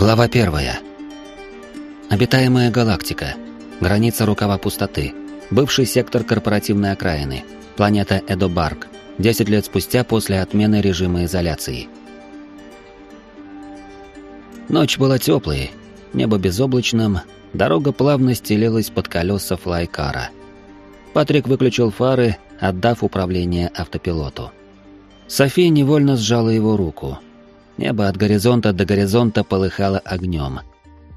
Глава первая. Обитаемая галактика. Граница рукава пустоты. Бывший сектор корпоративной окраины. Планета Эдобарг. 10 лет спустя после отмены режима изоляции. Ночь была теплой, небо безоблачным, дорога плавно стелилась под колеса флайкара. Патрик выключил фары, отдав управление автопилоту. София невольно сжала его руку — Небо от горизонта до горизонта полыхало огнем.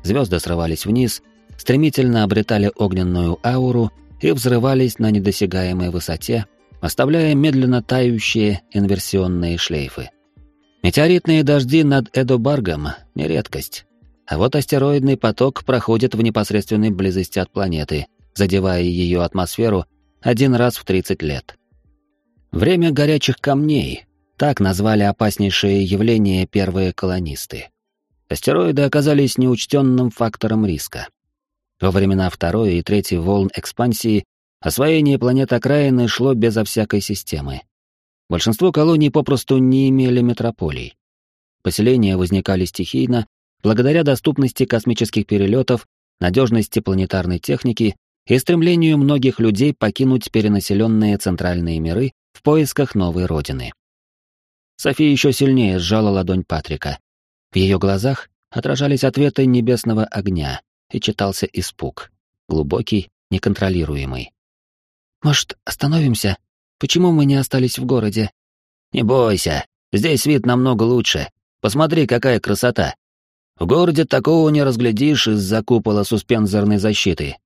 Звезды срывались вниз, стремительно обретали огненную ауру и взрывались на недосягаемой высоте, оставляя медленно тающие инверсионные шлейфы. Метеоритные дожди над Эдобаргом — не редкость. А вот астероидный поток проходит в непосредственной близости от планеты, задевая ее атмосферу один раз в 30 лет. Время горячих камней, так назвали опаснейшее явление первые колонисты. Астероиды оказались неучтенным фактором риска. Во времена второй и третьей волн экспансии освоение планет окраины шло безо всякой системы. Большинство колоний попросту не имели метрополий. Поселения возникали стихийно, благодаря доступности космических перелетов, надежности планетарной техники и стремлению многих людей покинуть перенаселенные центральные миры в поисках новой родины. София еще сильнее сжала ладонь Патрика. В ее глазах отражались ответы небесного огня, и читался испуг. Глубокий, неконтролируемый. «Может, остановимся? Почему мы не остались в городе?» «Не бойся, здесь вид намного лучше. Посмотри, какая красота. В городе такого не разглядишь из-за купола суспензорной защиты».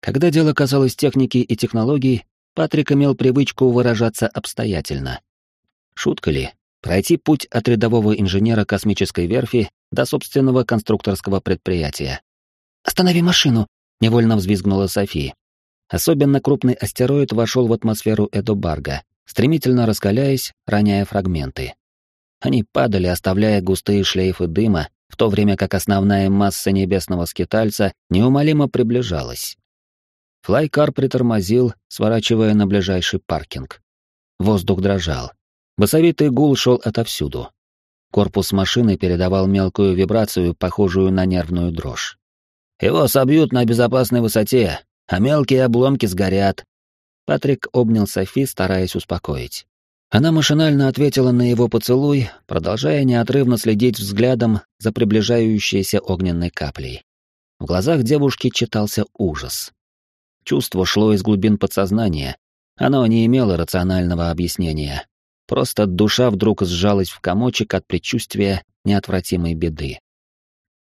Когда дело касалось техники и технологий, Патрик имел привычку выражаться обстоятельно. Шутка ли? Пройти путь от рядового инженера космической верфи до собственного конструкторского предприятия. «Останови машину!» — невольно взвизгнула София. Особенно крупный астероид вошел в атмосферу Эдобарга, стремительно раскаляясь, роняя фрагменты. Они падали, оставляя густые шлейфы дыма, в то время как основная масса небесного скитальца неумолимо приближалась. Флайкар притормозил, сворачивая на ближайший паркинг. Воздух дрожал. Басовитый гул шел отовсюду. Корпус машины передавал мелкую вибрацию, похожую на нервную дрожь. «Его собьют на безопасной высоте, а мелкие обломки сгорят». Патрик обнял Софи, стараясь успокоить. Она машинально ответила на его поцелуй, продолжая неотрывно следить взглядом за приближающейся огненной каплей. В глазах девушки читался ужас. Чувство шло из глубин подсознания. Оно не имело рационального объяснения, Просто душа вдруг сжалась в комочек от предчувствия неотвратимой беды.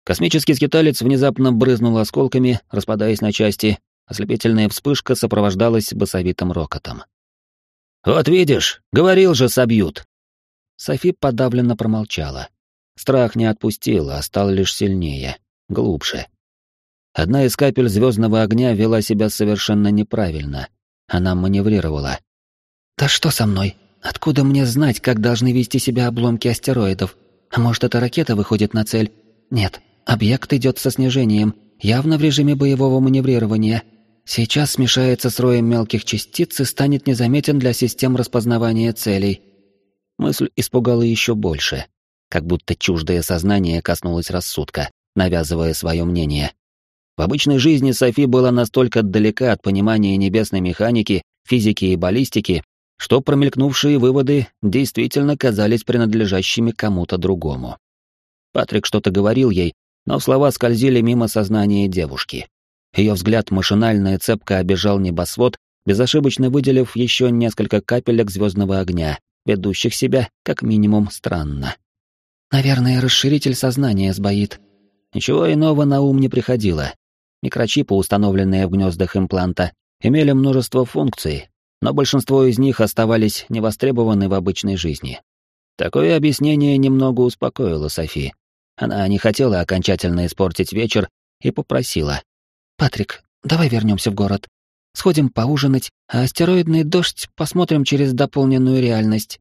Космический скиталец внезапно брызнул осколками, распадаясь на части, ослепительная вспышка сопровождалась басовитым рокотом. «Вот видишь, говорил же, собьют!» Софи подавленно промолчала. Страх не отпустил, а стал лишь сильнее, глубже. Одна из капель звездного огня вела себя совершенно неправильно. Она маневрировала. «Да что со мной?» Откуда мне знать, как должны вести себя обломки астероидов? А может, эта ракета выходит на цель? Нет, объект идет со снижением, явно в режиме боевого маневрирования. Сейчас смешается с роем мелких частиц и станет незаметен для систем распознавания целей. Мысль испугала еще больше, как будто чуждое сознание коснулось рассудка, навязывая свое мнение. В обычной жизни Софи была настолько далека от понимания небесной механики, физики и баллистики, что промелькнувшие выводы действительно казались принадлежащими кому-то другому. Патрик что-то говорил ей, но слова скользили мимо сознания девушки. Ее взгляд машинально и цепко обежал небосвод, безошибочно выделив еще несколько капелек звездного огня, ведущих себя, как минимум, странно. «Наверное, расширитель сознания сбоит». Ничего иного на ум не приходило. Микрочипы, установленные в гнездах импланта, имели множество функций, но большинство из них оставались невостребованы в обычной жизни. Такое объяснение немного успокоило Софи. Она не хотела окончательно испортить вечер и попросила. «Патрик, давай вернемся в город. Сходим поужинать, а астероидный дождь посмотрим через дополненную реальность».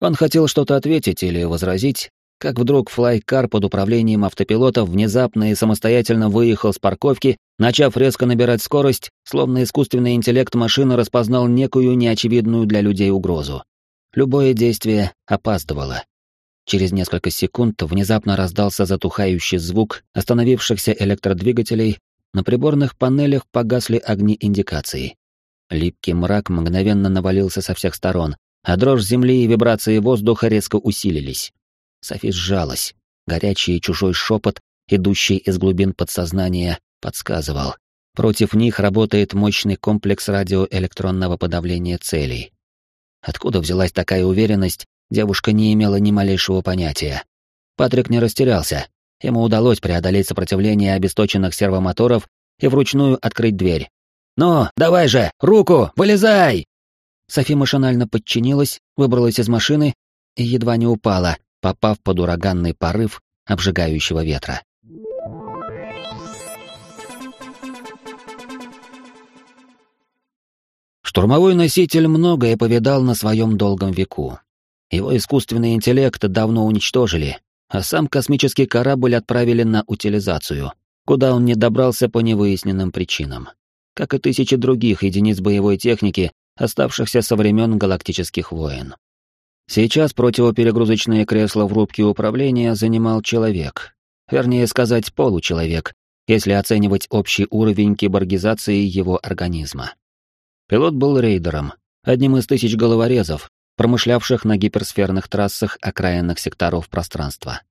Он хотел что-то ответить или возразить, как вдруг флайкар под управлением автопилота внезапно и самостоятельно выехал с парковки, начав резко набирать скорость, словно искусственный интеллект машины распознал некую неочевидную для людей угрозу. Любое действие опаздывало. Через несколько секунд внезапно раздался затухающий звук остановившихся электродвигателей, на приборных панелях погасли огни индикации. Липкий мрак мгновенно навалился со всех сторон, а дрожь земли и вибрации воздуха резко усилились. Софи сжалась. Горячий чужой шепот, идущий из глубин подсознания, подсказывал. Против них работает мощный комплекс радиоэлектронного подавления целей. Откуда взялась такая уверенность, девушка не имела ни малейшего понятия. Патрик не растерялся. Ему удалось преодолеть сопротивление обесточенных сервомоторов и вручную открыть дверь. «Ну, давай же, руку, вылезай!» Софи машинально подчинилась, выбралась из машины и едва не упала, попав под ураганный порыв обжигающего ветра. Штурмовой носитель многое повидал на своем долгом веку. Его искусственный интеллект давно уничтожили, а сам космический корабль отправили на утилизацию, куда он не добрался по невыясненным причинам. Как и тысячи других единиц боевой техники, оставшихся со времен галактических войн. Сейчас противоперегрузочное кресло в рубке управления занимал человек, вернее сказать, получеловек, если оценивать общий уровень киборгизации его организма. Пилот был рейдером, одним из тысяч головорезов, промышлявших на гиперсферных трассах окраинных секторов пространства.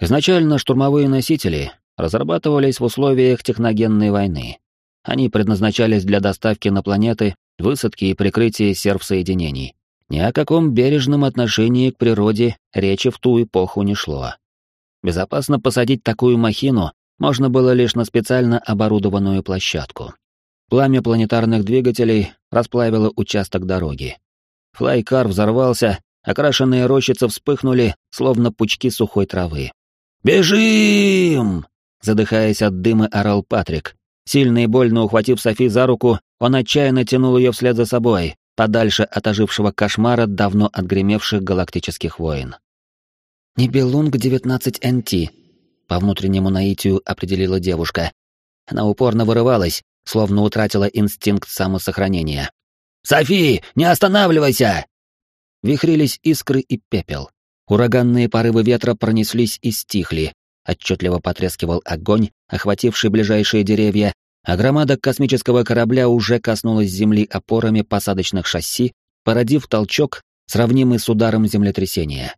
Изначально штурмовые носители разрабатывались в условиях техногенной войны. Они предназначались для доставки на планеты, высадки и прикрытия серв-соединений. Ни о каком бережном отношении к природе речи в ту эпоху не шло. Безопасно посадить такую махину можно было лишь на специально оборудованную площадку. Пламя планетарных двигателей расплавило участок дороги. Флайкар взорвался, окрашенные рощицы вспыхнули, словно пучки сухой травы. «Бежим!» Задыхаясь от дыма, орал Патрик. Сильно и больно ухватив Софи за руку, он отчаянно тянул ее вслед за собой, подальше от ожившего кошмара давно отгремевших галактических войн. «Нибелунг 19НТ», — по внутреннему наитию определила девушка. Она упорно вырывалась, словно утратила инстинкт самосохранения. «Софи, не останавливайся!» Вихрились искры и пепел. Ураганные порывы ветра пронеслись и стихли. Отчетливо потрескивал огонь, охвативший ближайшие деревья, а громада космического корабля уже коснулась земли опорами посадочных шасси, породив толчок, сравнимый с ударом землетрясения.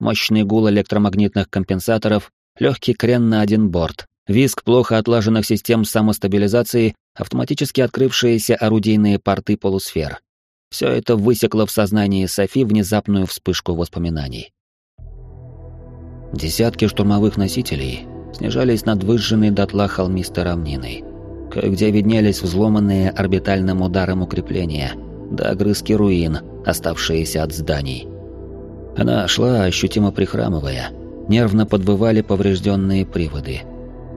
Мощный гул электромагнитных компенсаторов, легкий крен на один борт, визг плохо отлаженных систем самостабилизации, автоматически открывшиеся орудийные порты полусфер. Все это высекло в сознании Софи внезапную вспышку воспоминаний. Десятки штурмовых носителей снижались над выжженной дотла холмистой равниной. Кое-где виднелись взломанные орбитальным ударом укрепления, да огрызки руин, оставшиеся от зданий. Она шла, ощутимо прихрамывая, нервно подвывали поврежденные приводы —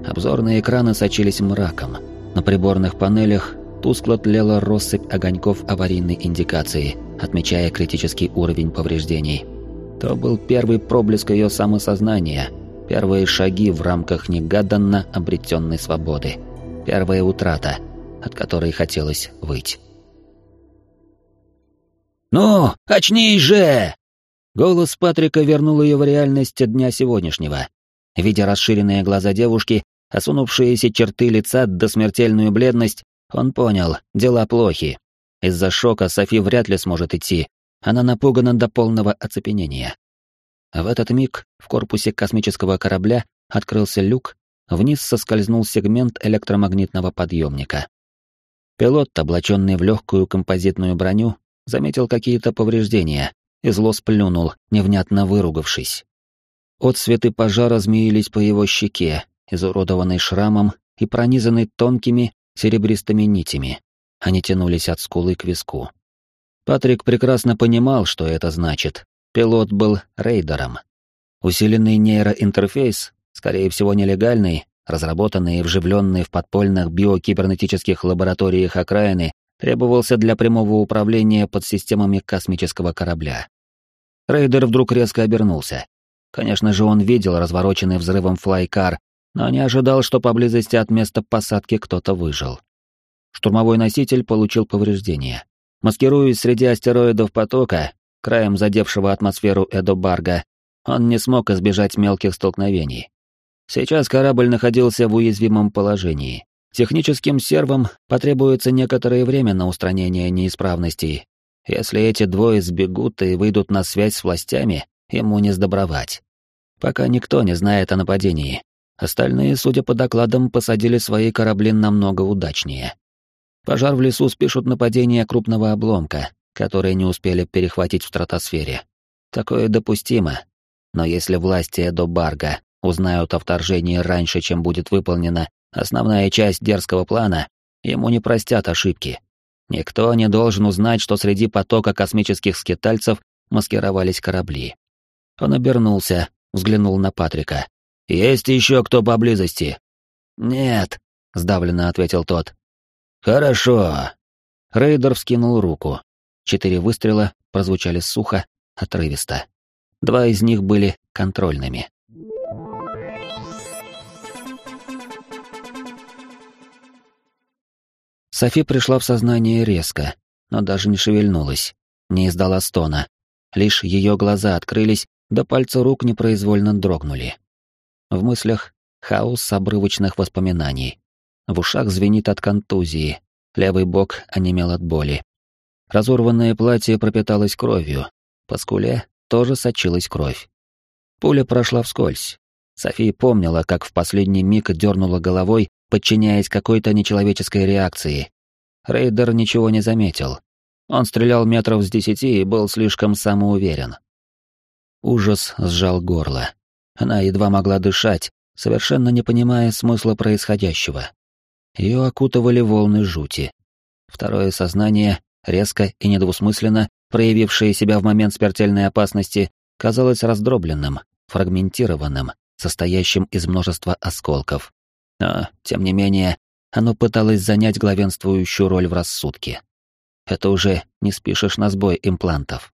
Обзорные экраны сочились мраком. На приборных панелях тускло тлела россыпь огоньков аварийной индикации, отмечая критический уровень повреждений. То был первый проблеск ее самосознания, первые шаги в рамках негаданно обретенной свободы, первая утрата, от которой хотелось выйти. «Ну, очнись же!» Голос Патрика вернул ее в реальность дня сегодняшнего. Видя расширенные глаза девушки, осунувшиеся черты лица до смертельную бледность, он понял, дела плохи. Из-за шока Софи вряд ли сможет идти, она напугана до полного оцепенения. В этот миг в корпусе космического корабля открылся люк, вниз соскользнул сегмент электромагнитного подъемника. Пилот, облаченный в легкую композитную броню, заметил какие-то повреждения и зло сплюнул, невнятно выругавшись. Отсветы пожара змеились по его щеке, изуродованной шрамом и пронизанной тонкими серебристыми нитями. Они тянулись от скулы к виску. Патрик прекрасно понимал, что это значит. Пилот был рейдером. Усиленный нейроинтерфейс, скорее всего нелегальный, разработанный и вживленный в подпольных биокибернетических лабораториях окраины, требовался для прямого управления подсистемами космического корабля. Рейдер вдруг резко обернулся. Конечно же, он видел развороченный взрывом флайкар но не ожидал, что поблизости от места посадки кто-то выжил. Штурмовой носитель получил повреждения. Маскируясь среди астероидов потока, краем задевшего атмосферу Эдобарга, Он не смог избежать мелких столкновений. Сейчас корабль находился в уязвимом положении. Техническим сервам потребуется некоторое время на устранение неисправностей. Если эти двое сбегут и выйдут на связь с властями, ему не сдобровать. Пока никто не знает о нападении. Остальные, судя по докладам, посадили свои корабли намного удачнее. Пожар в лесу спишут нападение крупного обломка, который не успели перехватить в стратосфере. Такое допустимо. Но если власти Эдо Барга узнают о вторжении раньше, чем будет выполнена основная часть дерзкого плана, ему не простят ошибки. Никто не должен узнать, что среди потока космических скитальцев маскировались корабли. Он обернулся, взглянул на Патрика. «Есть еще кто поблизости?» «Нет», — сдавленно ответил тот. «Хорошо». Рейдер вскинул руку. Четыре выстрела прозвучали сухо, отрывисто. Два из них были контрольными. Софи пришла в сознание резко, но даже не шевельнулась, не издала стона. Лишь ее глаза открылись, да пальцы рук непроизвольно дрогнули. В мыслях хаос обрывочных воспоминаний. В ушах звенит от контузии, левый бок онемел от боли. Разорванное платье пропиталось кровью, по скуле тоже сочилась кровь. Пуля прошла вскользь. София помнила, как в последний миг дернула головой, подчиняясь какой-то нечеловеческой реакции. Рейдер ничего не заметил. Он стрелял метров с десяти и был слишком самоуверен. Ужас сжал горло. Она едва могла дышать, совершенно не понимая смысла происходящего. Ее окутывали волны жути. Второе сознание, резко и недвусмысленно, проявившее себя в момент смертельной опасности, казалось раздробленным, фрагментированным, состоящим из множества осколков. Но, тем не менее, оно пыталось занять главенствующую роль в рассудке. Это уже не спишешь на сбой имплантов.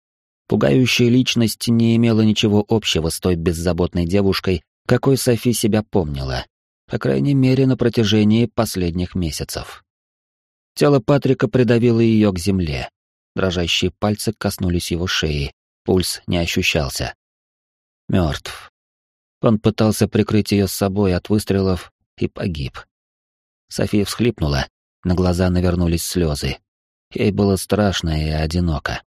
Пугающая личность не имела ничего общего с той беззаботной девушкой, какой Софи себя помнила, по крайней мере, на протяжении последних месяцев. Тело Патрика придавило ее к земле. Дрожащие пальцы коснулись его шеи, пульс не ощущался. Мертв. Он пытался прикрыть ее с собой от выстрелов и погиб. София всхлипнула, на глаза навернулись слезы. Ей было страшно и одиноко.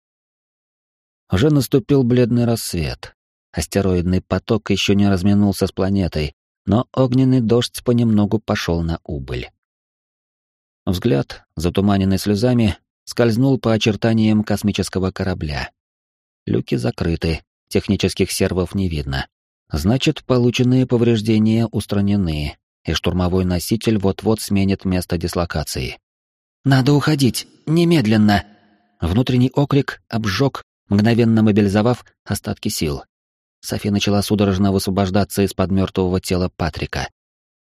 Уже наступил бледный рассвет. Астероидный поток еще не разминулся с планетой, но огненный дождь понемногу пошел на убыль. Взгляд, затуманенный слезами, скользнул по очертаниям космического корабля. Люки закрыты, технических сервов не видно. Значит, полученные повреждения устранены, и штурмовой носитель вот-вот сменит место дислокации. «Надо уходить! Немедленно!» Внутренний окрик обжег мгновенно мобилизовав остатки сил. Софи начала судорожно высвобождаться из-под мертвого тела Патрика.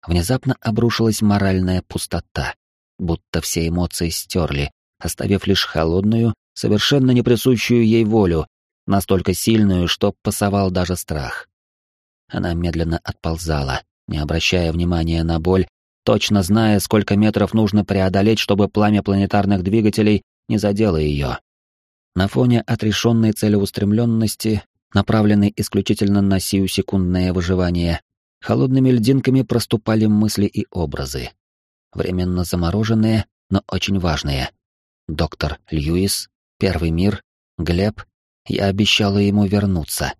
Внезапно обрушилась моральная пустота, будто все эмоции стерли, оставив лишь холодную, совершенно неприсущую ей волю, настолько сильную, что пасовал даже страх. Она медленно отползала, не обращая внимания на боль, точно зная, сколько метров нужно преодолеть, чтобы пламя планетарных двигателей не задело ее. На фоне отрешенной целеустремленности, направленной исключительно на сию-секундное выживание, холодными льдинками проступали мысли и образы. Временно замороженные, но очень важные. Доктор Льюис, Первый мир, Глеб. Я обещала ему вернуться.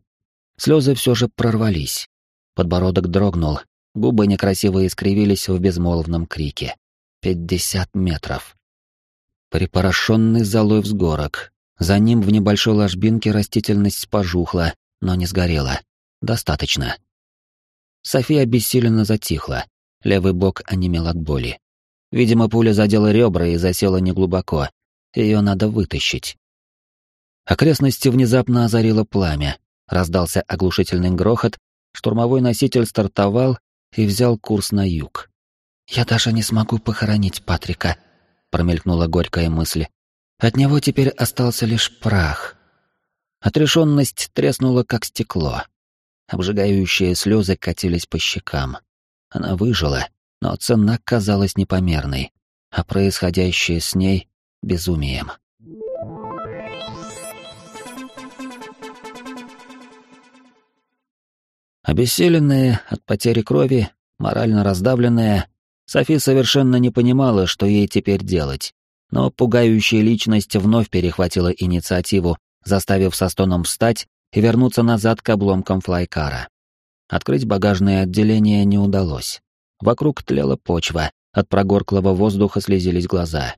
Слезы все же прорвались. Подбородок дрогнул, губы некрасиво искривились в безмолвном крике. Пятьдесят метров. Припорошенный золой взгорок, за ним в небольшой ложбинке растительность пожухла, но не сгорела. Достаточно. София обессиленно затихла. Левый бок онемел от боли. Видимо, пуля задела ребра и засела неглубоко. Ее надо вытащить. Окрестности внезапно озарило пламя. Раздался оглушительный грохот, штурмовой носитель стартовал и взял курс на юг. «Я даже не смогу похоронить Патрика», — промелькнула горькая мысль. От него теперь остался лишь прах. Отрешенность треснула, как стекло. Обжигающие слезы катились по щекам. Она выжила, но цена казалась непомерной, а происходящее с ней — безумием. Обессиленная от потери крови, морально раздавленная, Софи совершенно не понимала, что ей теперь делать. Но пугающая личность вновь перехватила инициативу, заставив со стоном встать и вернуться назад к обломкам флайкара. Открыть багажное отделение не удалось. Вокруг тлела почва, от прогорклого воздуха слезились глаза.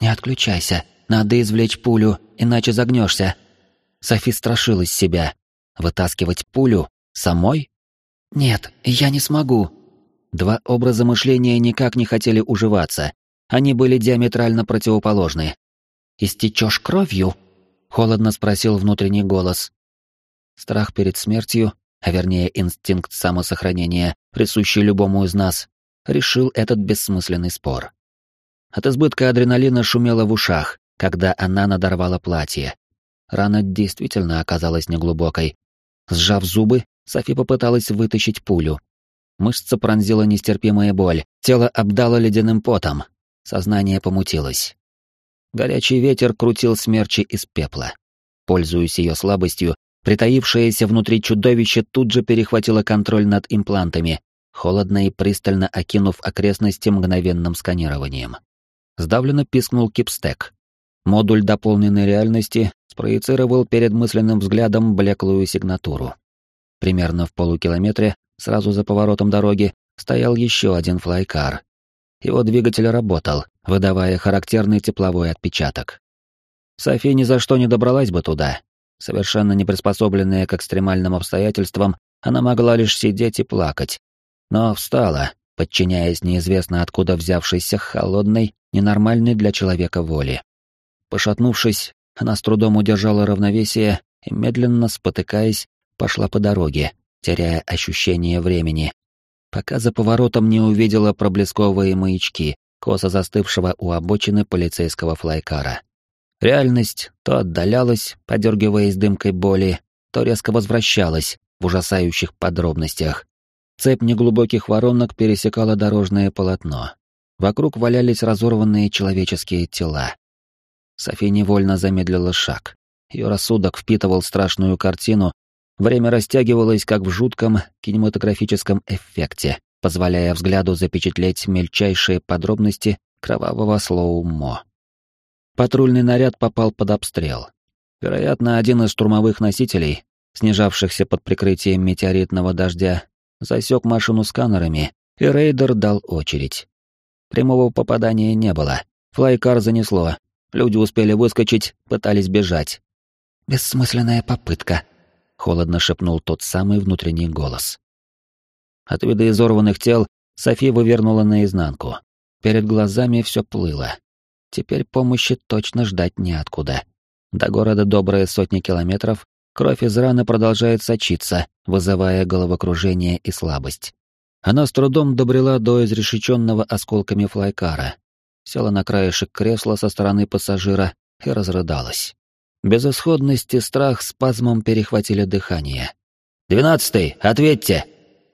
«Не отключайся, надо извлечь пулю, иначе загнешься». Софи страшилась себя. Вытаскивать пулю? Самой? «Нет, я не смогу». Два образа мышления никак не хотели уживаться. Они были диаметрально противоположны. «Истечешь кровью?» — холодно спросил внутренний голос. Страх перед смертью, а вернее инстинкт самосохранения, присущий любому из нас, решил этот бессмысленный спор. От избытка адреналина шумело в ушах, когда она надорвала платье. Рана действительно оказалась неглубокой. Сжав зубы, Софи попыталась вытащить пулю. Мышца пронзила нестерпимая боль, тело обдало ледяным потом. Сознание помутилось. Горячий ветер крутил смерчи из пепла. Пользуясь ее слабостью, притаившееся внутри чудовище тут же перехватило контроль над имплантами, холодно и пристально окинув окрестности мгновенным сканированием. Сдавленно пискнул кипстек. Модуль дополненной реальности спроецировал перед мысленным взглядом блеклую сигнатуру. Примерно в полукилометре, сразу за поворотом дороги, стоял еще один флайкар. Его двигатель работал, выдавая характерный тепловой отпечаток. София ни за что не добралась бы туда. Совершенно не приспособленная к экстремальным обстоятельствам, она могла лишь сидеть и плакать. Но встала, подчиняясь неизвестно откуда взявшейся холодной, ненормальной для человека воли. Пошатнувшись, она с трудом удержала равновесие и, медленно спотыкаясь, пошла по дороге, теряя ощущение времени, пока за поворотом не увидела проблесковые маячки, косо застывшего у обочины полицейского флайкара. Реальность то отдалялась, подергиваясь дымкой боли, то резко возвращалась в ужасающих подробностях. Цепь неглубоких воронок пересекала дорожное полотно. Вокруг валялись разорванные человеческие тела. София невольно замедлила шаг. Ее рассудок впитывал страшную картину, время растягивалось, как в жутком кинематографическом эффекте, позволяя взгляду запечатлеть мельчайшие подробности кровавого слоу-мо. Патрульный наряд попал под обстрел. Вероятно, один из штурмовых носителей, снижавшихся под прикрытием метеоритного дождя, засек машину сканерами, и рейдер дал очередь. Прямого попадания не было. Флайкар занесло, Люди успели выскочить, пытались бежать. «Бессмысленная попытка», — холодно шепнул тот самый внутренний голос. От вида изорванных тел София вывернула наизнанку. Перед глазами все плыло. Теперь помощи точно ждать неоткуда. До города добрые сотни километров, кровь из раны продолжает сочиться, вызывая головокружение и слабость. Она с трудом добрела до изрешеченного осколками флайкара, села на краешек кресла со стороны пассажира и разрыдалась. Безысходность и страх спазмом перехватили дыхание. «Двенадцатый, ответьте!»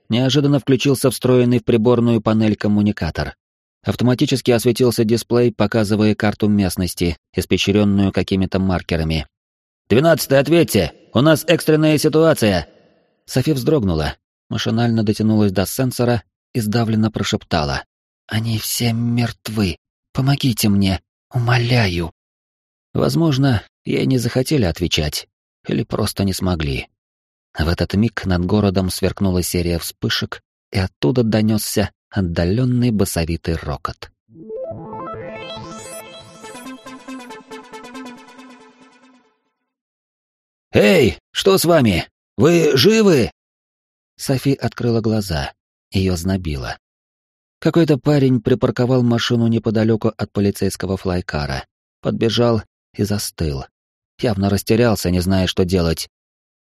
Неожиданно включился встроенный в приборную панель коммуникатор. Автоматически осветился дисплей, показывая карту местности, испещренную какими-то маркерами. «Двенадцатый, ответьте! У нас экстренная ситуация!» Софи вздрогнула, машинально дотянулась до сенсора и сдавленно прошептала. «Они все мертвы!» Помогите мне, умоляю. Возможно, ей не захотели отвечать, или просто не смогли. В этот миг над городом сверкнула серия вспышек, и оттуда донесся отдаленный басовитый рокот. «Эй, что с вами? Вы живы?» Софи открыла глаза. Ее знобило. Какой-то парень припарковал машину неподалеку от полицейского флайкара, подбежал и застыл. Явно растерялся, не зная, что делать.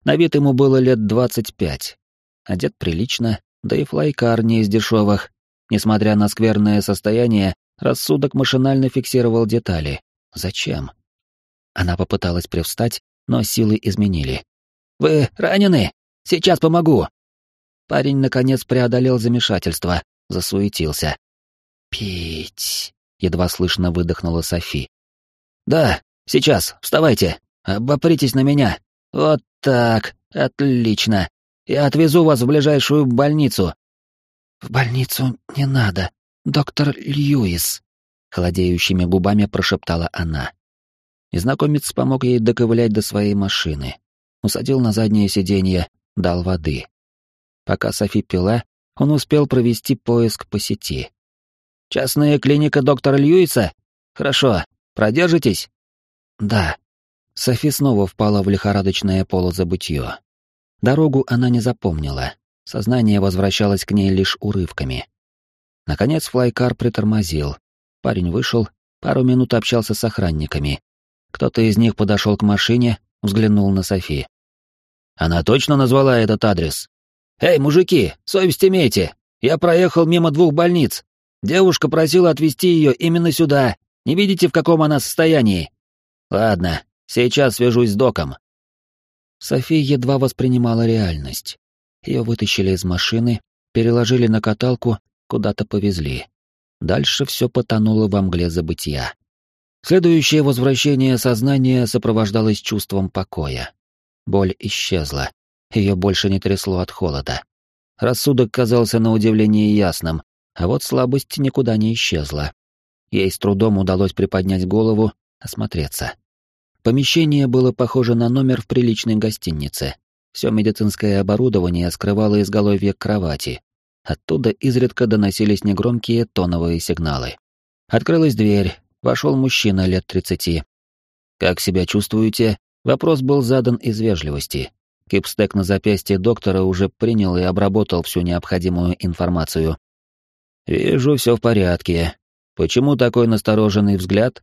На вид ему было лет двадцать пять. Одет прилично, да и флайкар не из дешевых. Несмотря на скверное состояние, рассудок машинально фиксировал детали. Зачем? Она попыталась привстать, но силы изменили. «Вы ранены? Сейчас помогу!» Парень, наконец, преодолел замешательство, засуетился. «Пить!» — едва слышно выдохнула Софи. «Да, сейчас, вставайте, обопритесь на меня. Вот так, отлично. Я отвезу вас в ближайшую больницу». «В больницу не надо, доктор Льюис», — холодеющими губами прошептала она. Незнакомец помог ей доковылять до своей машины, усадил на заднее сиденье, дал воды. Пока Софи пила, он успел провести поиск по сети. «Частная клиника доктора Льюиса? Хорошо. Продержитесь?» «Да». Софи снова впала в лихорадочное полузабытье. Дорогу она не запомнила. Сознание возвращалось к ней лишь урывками. Наконец флайкар притормозил. Парень вышел, пару минут общался с охранниками. Кто-то из них подошел к машине, взглянул на Софи. «Она точно назвала этот адрес?» «Эй, мужики, совесть имейте! Я проехал мимо двух больниц. Девушка просила отвезти ее именно сюда. Не видите, в каком она состоянии? Ладно, сейчас свяжусь с доком». София едва воспринимала реальность. Ее вытащили из машины, переложили на каталку, куда-то повезли. Дальше все потонуло во мгле забытия. Следующее возвращение сознания сопровождалось чувством покоя. Боль исчезла. Ее больше не трясло от холода. Рассудок казался на удивление ясным, а вот слабость никуда не исчезла. Ей с трудом удалось приподнять голову, осмотреться. Помещение было похоже на номер в приличной гостинице. Все медицинское оборудование скрывало изголовье кровати. Оттуда изредка доносились негромкие тоновые сигналы. Открылась дверь, вошел мужчина лет тридцати. «Как себя чувствуете?» Вопрос был задан из вежливости. Кипстек на запястье доктора уже принял и обработал всю необходимую информацию. «Вижу, все в порядке. Почему такой настороженный взгляд?»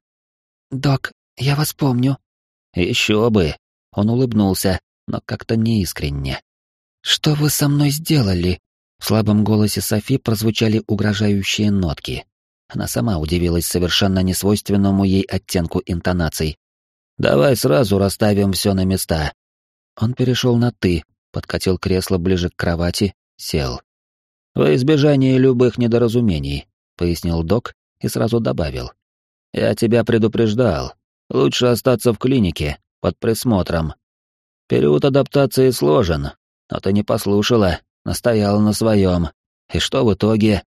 «Док, я вас помню». «Еще бы!» Он улыбнулся, но как-то неискренне. «Что вы со мной сделали?» В слабом голосе Софи прозвучали угрожающие нотки. Она сама удивилась совершенно несвойственному ей оттенку интонаций. «Давай сразу расставим все на места». Он перешел на «ты», подкатил кресло ближе к кровати, сел. «Во избежание любых недоразумений», — пояснил док и сразу добавил. «Я тебя предупреждал. Лучше остаться в клинике, под присмотром. Период адаптации сложен, но ты не послушала, настояла на своем. И что в итоге?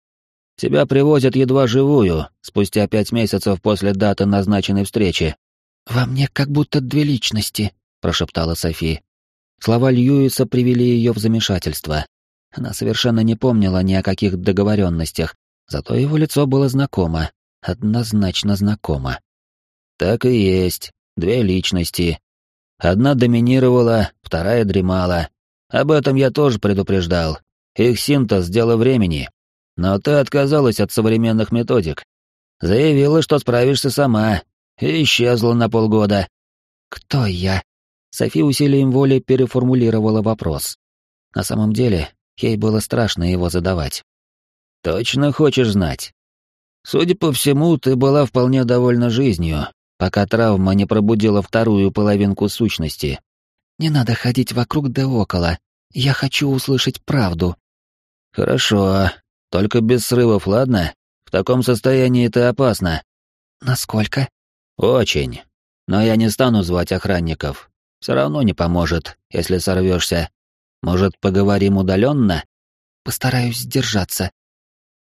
Тебя привозят едва живую, спустя пять месяцев после даты назначенной встречи. «Во мне как будто две личности», — прошептала Софи. Слова Льюиса привели ее в замешательство. Она совершенно не помнила ни о каких договоренностях, зато его лицо было знакомо, однозначно знакомо. Так и есть, две личности. Одна доминировала, вторая дремала. Об этом я тоже предупреждал. Их синтез — дело времени. Но ты отказалась от современных методик. Заявила, что справишься сама, и исчезла на полгода. «Кто я?» Софи усилием воли переформулировала вопрос. На самом деле, ей было страшно его задавать. «Точно хочешь знать?» «Судя по всему, ты была вполне довольна жизнью, пока травма не пробудила вторую половинку сущности. Не надо ходить вокруг да около. Я хочу услышать правду. Хорошо, только без срывов, ладно? В таком состоянии ты опасна. Насколько? Очень. Но я не стану звать охранников. Все равно не поможет, если сорвешься. Может, поговорим удаленно? Постараюсь сдержаться.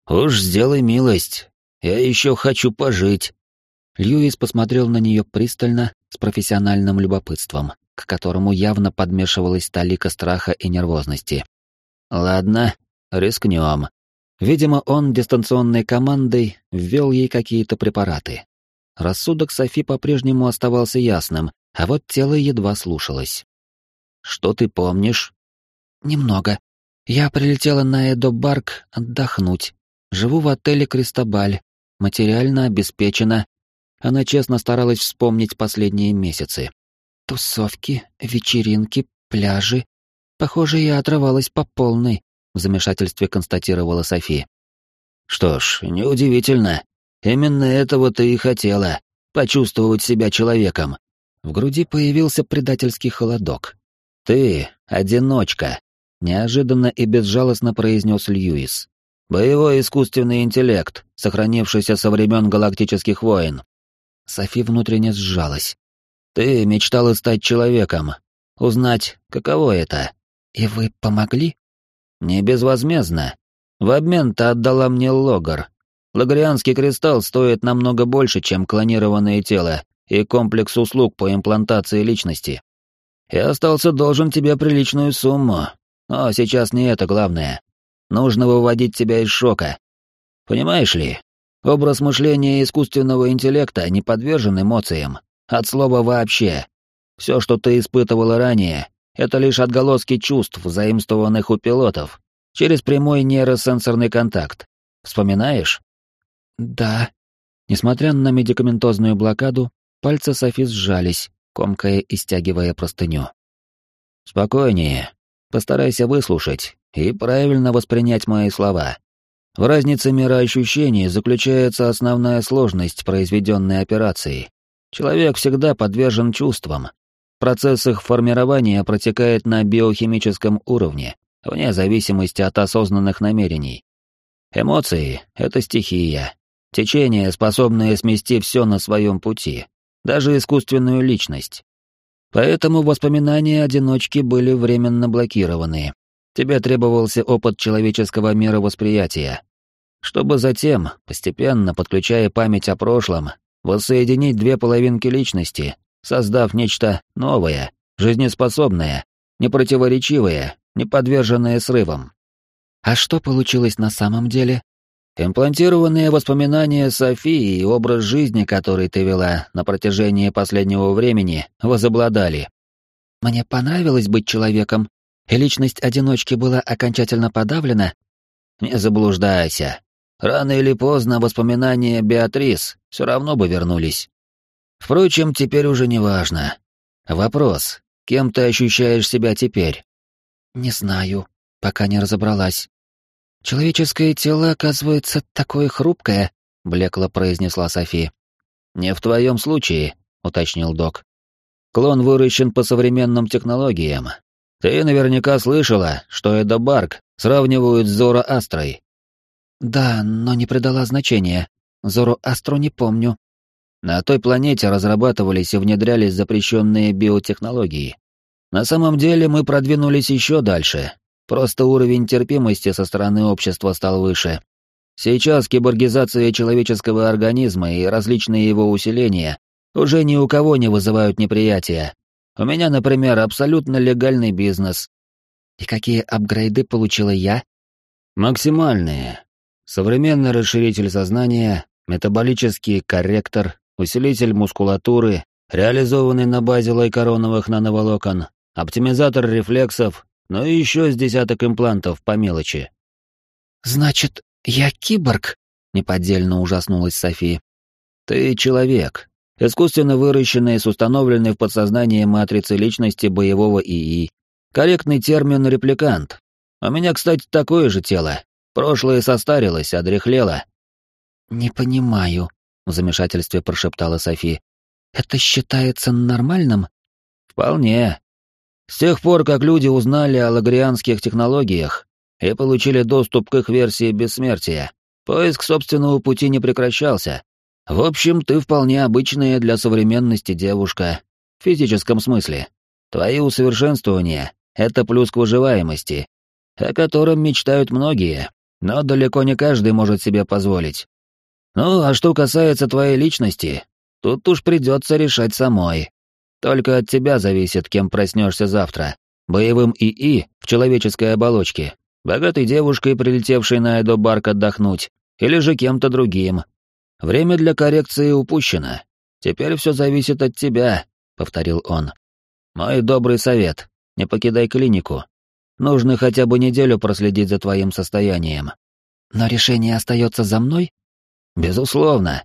Уж сделай милость. Я еще хочу пожить. Льюис посмотрел на нее пристально, с профессиональным любопытством, к которому явно подмешивалась талика страха и нервозности. «Ладно, рискнем». Видимо, он дистанционной командой ввел ей какие-то препараты. Рассудок Софи по-прежнему оставался ясным, а вот тело едва слушалось. «Что ты помнишь?» «Немного. Я прилетела на Эдо Барк отдохнуть. Живу в отеле «Кристобаль», материально обеспечена, она честно старалась вспомнить последние месяцы. Тусовки, вечеринки, пляжи. Похоже, я отрывалась по полной, в замешательстве констатировала Софи. Что ж, неудивительно. Именно этого ты и хотела почувствовать себя человеком. В груди появился предательский холодок. Ты одиночка, неожиданно и безжалостно произнес Льюис. Боевой искусственный интеллект, сохранившийся со времен галактических войн. Софи внутренне сжалась. «Ты мечтала стать человеком, узнать, каково это. «И вы помогли?» «Не безвозмездно. В обмен ты отдала мне логар. Лагарианский кристалл стоит намного больше, чем клонированное тело и комплекс услуг по имплантации личности. Я остался должен тебе приличную сумму, но сейчас не это главное. Нужно выводить тебя из шока. Понимаешь ли, образ мышления искусственного интеллекта не подвержен эмоциям, от слова «вообще». Все, что ты испытывала ранее, это лишь отголоски чувств, заимствованных у пилотов, через прямой нейросенсорный контакт. Вспоминаешь? Да. Несмотря на медикаментозную блокаду, пальцы Софи сжались, комкая и стягивая простыню. Спокойнее. Постарайся выслушать и правильно воспринять мои слова. В разнице мироощущений заключается основная сложность произведенной операции. Человек всегда подвержен чувствам, Процесс их формирования протекает на биохимическом уровне, вне зависимости от осознанных намерений. Эмоции — это стихия, течение, способное смести все на своем пути, даже искусственную личность. Поэтому воспоминания одиночки были временно блокированы. Тебе требовался опыт человеческого мировосприятия, чтобы затем, постепенно подключая память о прошлом, воссоединить две половинки личности, создав нечто новое, жизнеспособное, непротиворечивое, не подверженное срывам. А что получилось на самом деле? Имплантированные воспоминания Софии и образ жизни, который ты вела на протяжении последнего времени, возобладали. Мне понравилось быть человеком, и личность одиночки была окончательно подавлена? Не заблуждайся. Рано или поздно воспоминания Беатрис все равно бы вернулись. Впрочем, теперь уже не важно. Вопрос, кем ты ощущаешь себя теперь? Не знаю, пока не разобралась. Человеческое тело, оказывается, такое хрупкое, блекло произнесла Софи. Не в твоем случае, уточнил док. Клон выращен по современным технологиям. Ты наверняка слышала, что это Барк сравнивают с Зора Астрой. Да, но не придала значения. Зору Астру не помню. На той планете разрабатывались и внедрялись запрещенные биотехнологии. На самом деле мы продвинулись еще дальше. Просто уровень терпимости со стороны общества стал выше. Сейчас киборгизация человеческого организма и различные его усиления уже ни у кого не вызывают неприятия. У меня, например, абсолютно легальный бизнес. И какие апгрейды получила я? Максимальные. Современный расширитель сознания, метаболический корректор, усилитель мускулатуры, реализованный на базе лайкороновых нановолокон, оптимизатор рефлексов, ну и еще с десяток имплантов по мелочи. «Значит, я киборг?» — неподдельно ужаснулась Софи. «Ты человек, искусственно выращенный с установленной в подсознании матрицей личности боевого ИИ. Корректный термин «репликант». У меня, кстати, такое же тело. Прошлое состарилось, одряхлело». «Не понимаю», — в замешательстве прошептала Софи. «Это считается нормальным?» «Вполне. С тех пор, как люди узнали о лагрианских технологиях и получили доступ к их версии бессмертия, поиск собственного пути не прекращался. В общем, ты вполне обычная для современности девушка, в физическом смысле. Твои усовершенствования — это плюс к выживаемости, о котором мечтают многие, но далеко не каждый может себе позволить. Ну, а что касается твоей личности, тут уж придется решать самой. Только от тебя зависит, кем проснешься завтра. Боевым ИИ в человеческой оболочке, богатой девушкой, прилетевшей на Эдо-Барк отдохнуть, или же кем-то другим. Время для коррекции упущено. Теперь все зависит от тебя, — повторил он. Мой добрый совет — не покидай клинику. Нужно хотя бы неделю проследить за твоим состоянием. Но решение остается за мной? Безусловно.